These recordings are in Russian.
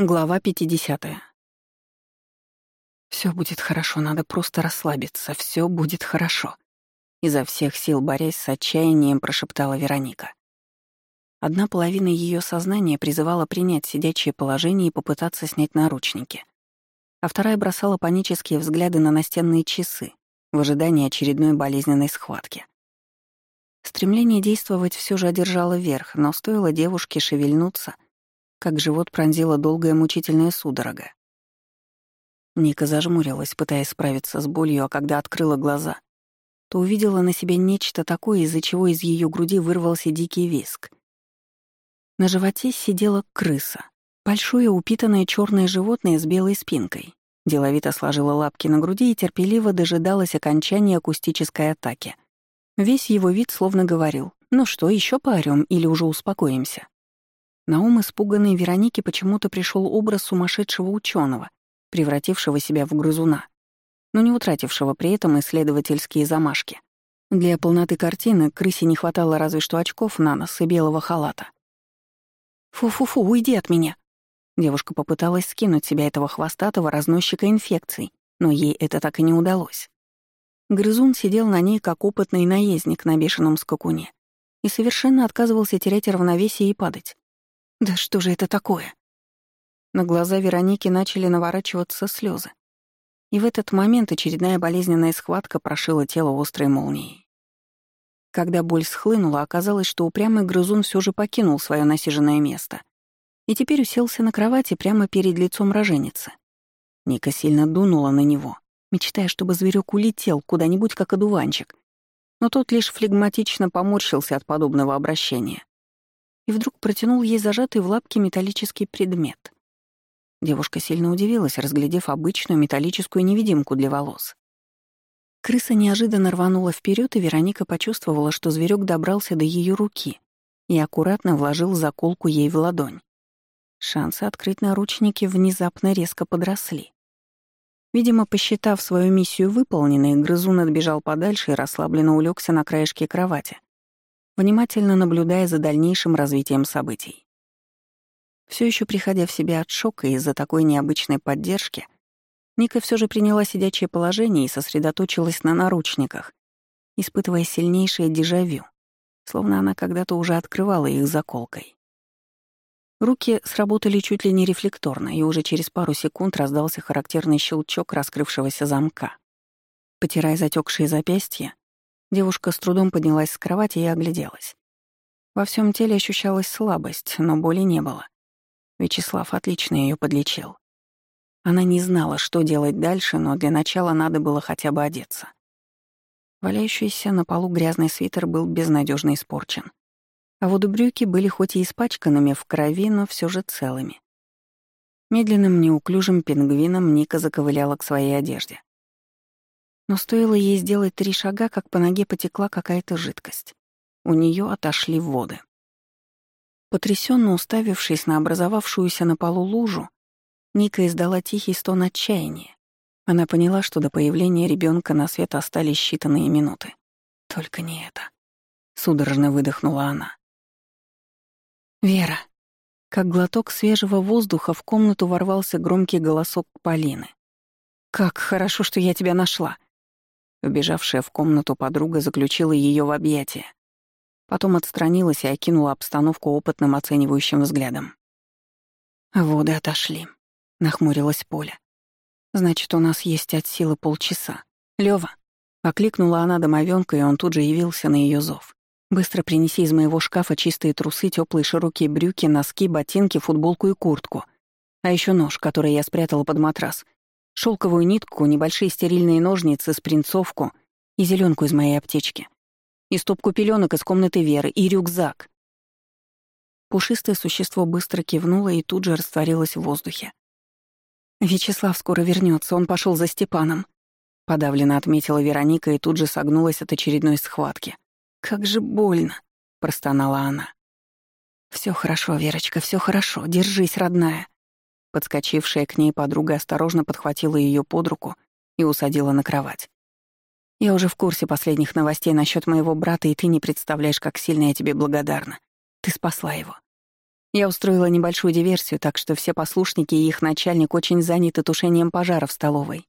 Глава 50. Все будет хорошо, надо просто расслабиться, все будет хорошо. Изо всех сил борясь с отчаянием, прошептала Вероника. Одна половина ее сознания призывала принять сидячее положение и попытаться снять наручники, а вторая бросала панические взгляды на настенные часы в ожидании очередной болезненной схватки. Стремление действовать все же одержало верх, но стоило девушке шевельнуться — как живот пронзила долгая мучительная судорога. Ника зажмурилась, пытаясь справиться с болью, а когда открыла глаза, то увидела на себе нечто такое, из-за чего из ее груди вырвался дикий виск. На животе сидела крыса, большое упитанное черное животное с белой спинкой. Деловито сложила лапки на груди и терпеливо дожидалась окончания акустической атаки. Весь его вид словно говорил, «Ну что, еще поорём или уже успокоимся?» На ум испуганной Вероники почему-то пришел образ сумасшедшего ученого, превратившего себя в грызуна, но не утратившего при этом исследовательские замашки. Для полноты картины крысе не хватало разве что очков на нос и белого халата. «Фу-фу-фу, уйди от меня!» Девушка попыталась скинуть себя этого хвостатого разносчика инфекций, но ей это так и не удалось. Грызун сидел на ней, как опытный наездник на бешеном скакуне, и совершенно отказывался терять равновесие и падать. Да что же это такое? На глаза Вероники начали наворачиваться слезы. И в этот момент очередная болезненная схватка прошила тело острой молнией. Когда боль схлынула, оказалось, что упрямый грызун все же покинул свое насиженное место и теперь уселся на кровати прямо перед лицом роженицы. Ника сильно дунула на него, мечтая, чтобы зверек улетел куда-нибудь, как одуванчик. Но тот лишь флегматично поморщился от подобного обращения и вдруг протянул ей зажатый в лапке металлический предмет. Девушка сильно удивилась, разглядев обычную металлическую невидимку для волос. Крыса неожиданно рванула вперед, и Вероника почувствовала, что зверек добрался до ее руки и аккуратно вложил заколку ей в ладонь. Шансы открыть наручники внезапно резко подросли. Видимо, посчитав свою миссию выполненной, грызун отбежал подальше и расслабленно улегся на краешке кровати, внимательно наблюдая за дальнейшим развитием событий. Все еще приходя в себя от шока из-за такой необычной поддержки, Ника все же приняла сидячее положение и сосредоточилась на наручниках, испытывая сильнейшее дежавю, словно она когда-то уже открывала их заколкой. Руки сработали чуть ли не рефлекторно, и уже через пару секунд раздался характерный щелчок раскрывшегося замка. Потирая затекшие запястья, Девушка с трудом поднялась с кровати и огляделась. Во всем теле ощущалась слабость, но боли не было. Вячеслав отлично ее подлечил. Она не знала, что делать дальше, но для начала надо было хотя бы одеться. Валяющийся на полу грязный свитер был безнадежно испорчен. А вот брюки были хоть и испачканными в крови, но все же целыми. Медленным неуклюжим пингвином Ника заковыляла к своей одежде. Но стоило ей сделать три шага, как по ноге потекла какая-то жидкость. У нее отошли воды. Потрясенно уставившись на образовавшуюся на полу лужу, Ника издала тихий стон отчаяния. Она поняла, что до появления ребенка на свет остались считанные минуты. Только не это. Судорожно выдохнула она. «Вера!» Как глоток свежего воздуха в комнату ворвался громкий голосок Полины. «Как хорошо, что я тебя нашла!» Убежавшая в комнату подруга заключила ее в объятия. Потом отстранилась и окинула обстановку опытным оценивающим взглядом. «Воды отошли», — нахмурилась Поля. «Значит, у нас есть от силы полчаса. Лёва!» — окликнула она домовенка, и он тут же явился на ее зов. «Быстро принеси из моего шкафа чистые трусы, теплые широкие брюки, носки, ботинки, футболку и куртку. А еще нож, который я спрятала под матрас, шелковую нитку, небольшие стерильные ножницы, спринцовку и зеленку из моей аптечки. И стопку пеленок из комнаты Веры, и рюкзак. Пушистое существо быстро кивнуло и тут же растворилось в воздухе. «Вячеслав скоро вернется, он пошел за Степаном», — подавленно отметила Вероника и тут же согнулась от очередной схватки. «Как же больно», — простонала она. Все хорошо, Верочка, все хорошо, держись, родная», Подскочившая к ней подруга осторожно подхватила ее под руку и усадила на кровать. «Я уже в курсе последних новостей насчет моего брата, и ты не представляешь, как сильно я тебе благодарна. Ты спасла его. Я устроила небольшую диверсию, так что все послушники и их начальник очень заняты тушением пожара в столовой.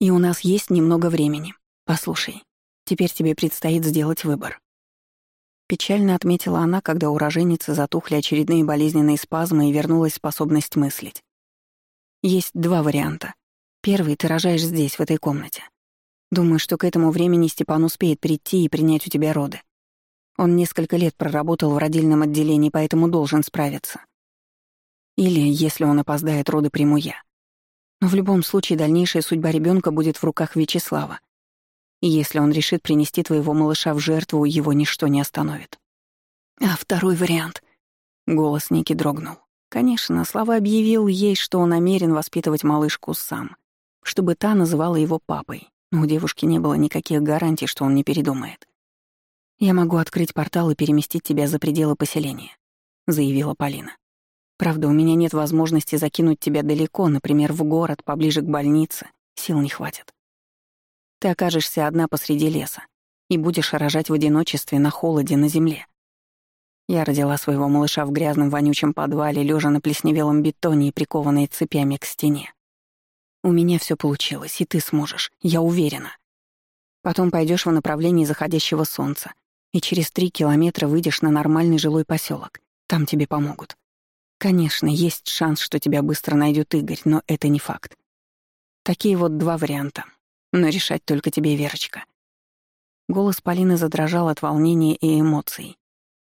И у нас есть немного времени. Послушай, теперь тебе предстоит сделать выбор. Печально отметила она, когда у роженицы затухли очередные болезненные спазмы и вернулась способность мыслить. Есть два варианта. Первый — ты рожаешь здесь, в этой комнате. Думаю, что к этому времени Степан успеет прийти и принять у тебя роды. Он несколько лет проработал в родильном отделении, поэтому должен справиться. Или, если он опоздает, роды приму я. Но в любом случае дальнейшая судьба ребенка будет в руках Вячеслава. И если он решит принести твоего малыша в жертву, его ничто не остановит. А второй вариант. Голос Ники дрогнул. Конечно, Слава объявил ей, что он намерен воспитывать малышку сам, чтобы та называла его папой, но у девушки не было никаких гарантий, что он не передумает. «Я могу открыть портал и переместить тебя за пределы поселения», — заявила Полина. «Правда, у меня нет возможности закинуть тебя далеко, например, в город, поближе к больнице. Сил не хватит. Ты окажешься одна посреди леса и будешь рожать в одиночестве на холоде на земле. Я родила своего малыша в грязном вонючем подвале, лежа на плесневелом бетоне и прикованной цепями к стене. У меня все получилось, и ты сможешь, я уверена. Потом пойдешь в направлении заходящего солнца, и через три километра выйдешь на нормальный жилой поселок. Там тебе помогут. Конечно, есть шанс, что тебя быстро найдет Игорь, но это не факт. Такие вот два варианта. Но решать только тебе, Верочка. Голос Полины задрожал от волнения и эмоций.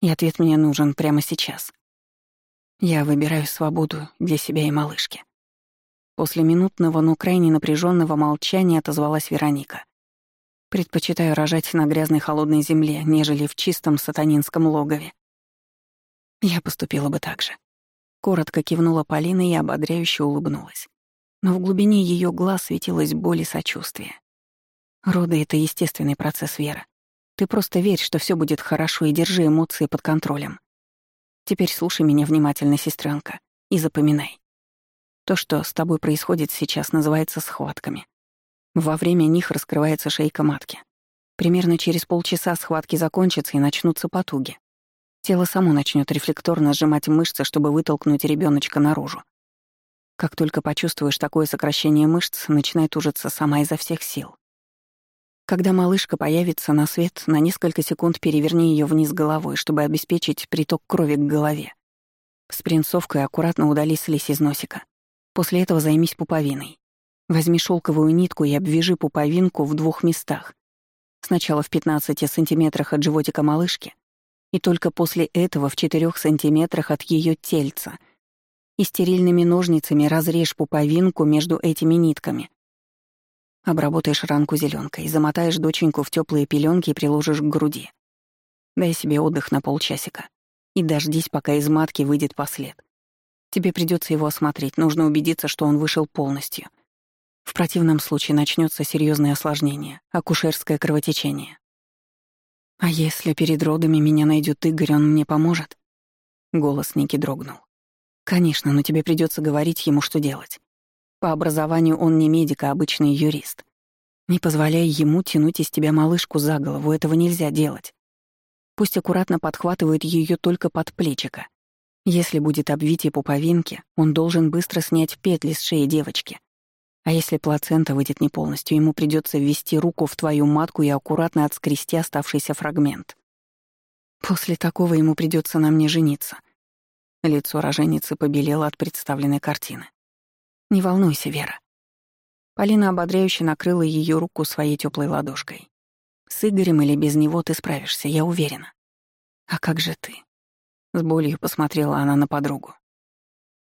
И ответ мне нужен прямо сейчас. Я выбираю свободу для себя и малышки. После минутного, но крайне напряженного молчания отозвалась Вероника. Предпочитаю рожать на грязной холодной земле, нежели в чистом сатанинском логове. Я поступила бы так же. Коротко кивнула Полина и ободряюще улыбнулась. Но в глубине ее глаз светилась боль и сочувствие. Роды — это естественный процесс Вера. Ты просто верь, что все будет хорошо, и держи эмоции под контролем. Теперь слушай меня внимательно, сестренка, и запоминай. То, что с тобой происходит сейчас, называется схватками. Во время них раскрывается шейка матки. Примерно через полчаса схватки закончатся и начнутся потуги. Тело само начнет рефлекторно сжимать мышцы, чтобы вытолкнуть ребеночка наружу. Как только почувствуешь такое сокращение мышц, начинай тужиться сама изо всех сил. Когда малышка появится на свет, на несколько секунд переверни ее вниз головой, чтобы обеспечить приток крови к голове. С принцовкой аккуратно удали слизь из носика. После этого займись пуповиной. Возьми шелковую нитку и обвяжи пуповинку в двух местах. Сначала в 15 сантиметрах от животика малышки, и только после этого в 4 сантиметрах от ее тельца. И стерильными ножницами разрежь пуповинку между этими нитками. Обработаешь ранку зеленкой, замотаешь доченьку в теплые пеленки и приложишь к груди. Дай себе отдых на полчасика. И дождись, пока из матки выйдет послед. Тебе придется его осмотреть, нужно убедиться, что он вышел полностью. В противном случае начнется серьезное осложнение — акушерское кровотечение. «А если перед родами меня найдет Игорь, он мне поможет?» Голос Ники дрогнул. «Конечно, но тебе придется говорить ему, что делать. По образованию он не медик, а обычный юрист. Не позволяй ему тянуть из тебя малышку за голову, этого нельзя делать. Пусть аккуратно подхватывает ее только под плечико. Если будет обвитие пуповинки, он должен быстро снять петли с шеи девочки, а если плацента выйдет не полностью, ему придется ввести руку в твою матку и аккуратно отскрести оставшийся фрагмент. После такого ему придется на мне жениться. Лицо роженицы побелело от представленной картины. Не волнуйся, Вера. Полина ободряюще накрыла ее руку своей теплой ладошкой. С Игорем или без него ты справишься, я уверена. А как же ты? С болью посмотрела она на подругу.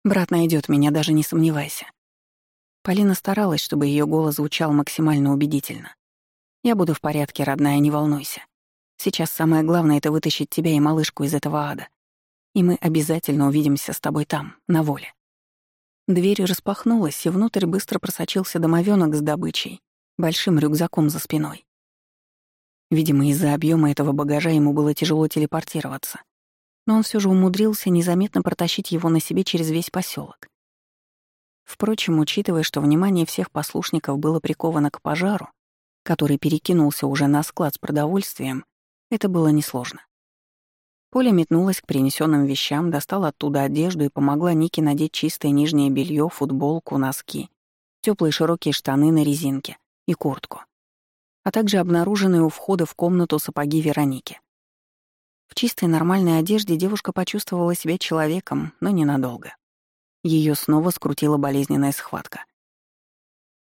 Брат найдет меня, даже не сомневайся. Полина старалась, чтобы ее голос звучал максимально убедительно. «Я буду в порядке, родная, не волнуйся. Сейчас самое главное — это вытащить тебя и малышку из этого ада. И мы обязательно увидимся с тобой там, на воле». Дверь распахнулась, и внутрь быстро просочился домовенок с добычей, большим рюкзаком за спиной. Видимо, из-за объема этого багажа ему было тяжело телепортироваться. Но он все же умудрился незаметно протащить его на себе через весь поселок. Впрочем, учитывая, что внимание всех послушников было приковано к пожару, который перекинулся уже на склад с продовольствием, это было несложно. Поля метнулась к принесенным вещам, достала оттуда одежду и помогла Нике надеть чистое нижнее белье, футболку, носки, теплые широкие штаны на резинке и куртку, а также обнаруженные у входа в комнату сапоги Вероники. В чистой нормальной одежде девушка почувствовала себя человеком, но ненадолго. Ее снова скрутила болезненная схватка.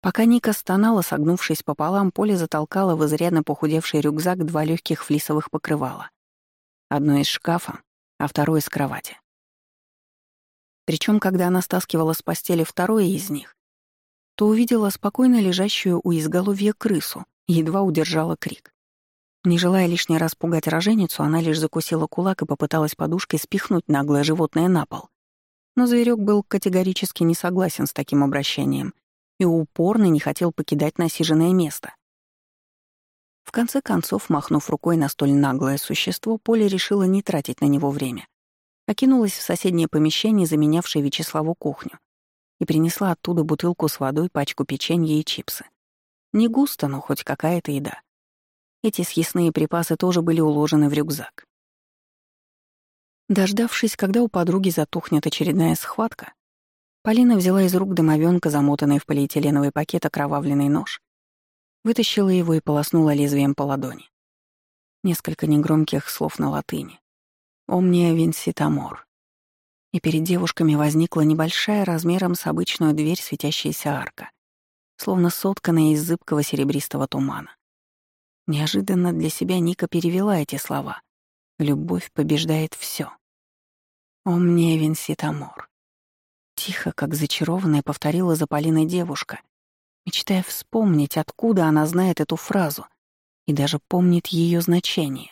Пока Ника стонала, согнувшись пополам, Поле затолкала в изрядно похудевший рюкзак два легких флисовых покрывала. Одно из шкафа, а второе из кровати. Причем, когда она стаскивала с постели второе из них, то увидела спокойно лежащую у изголовья крысу едва удержала крик. Не желая лишний раз пугать роженицу, она лишь закусила кулак и попыталась подушкой спихнуть наглое животное на пол. Но зверек был категорически не согласен с таким обращением и упорно не хотел покидать насиженное место. В конце концов, махнув рукой на столь наглое существо, Поля решила не тратить на него время. Окинулась в соседнее помещение, заменявшее Вячеславу кухню, и принесла оттуда бутылку с водой, пачку печенья и чипсы. Не густо, но хоть какая-то еда. Эти съестные припасы тоже были уложены в рюкзак. Дождавшись, когда у подруги затухнет очередная схватка, Полина взяла из рук домовенка, замотанный в полиэтиленовый пакет окровавленный нож, вытащила его и полоснула лезвием по ладони. Несколько негромких слов на латыни. «Омния винситамор». И перед девушками возникла небольшая размером с обычную дверь светящаяся арка, словно сотканная из зыбкого серебристого тумана. Неожиданно для себя Ника перевела эти слова. «Любовь побеждает все. «Омне винситамор». Тихо, как зачарованная, повторила за Полиной девушка, мечтая вспомнить, откуда она знает эту фразу и даже помнит ее значение.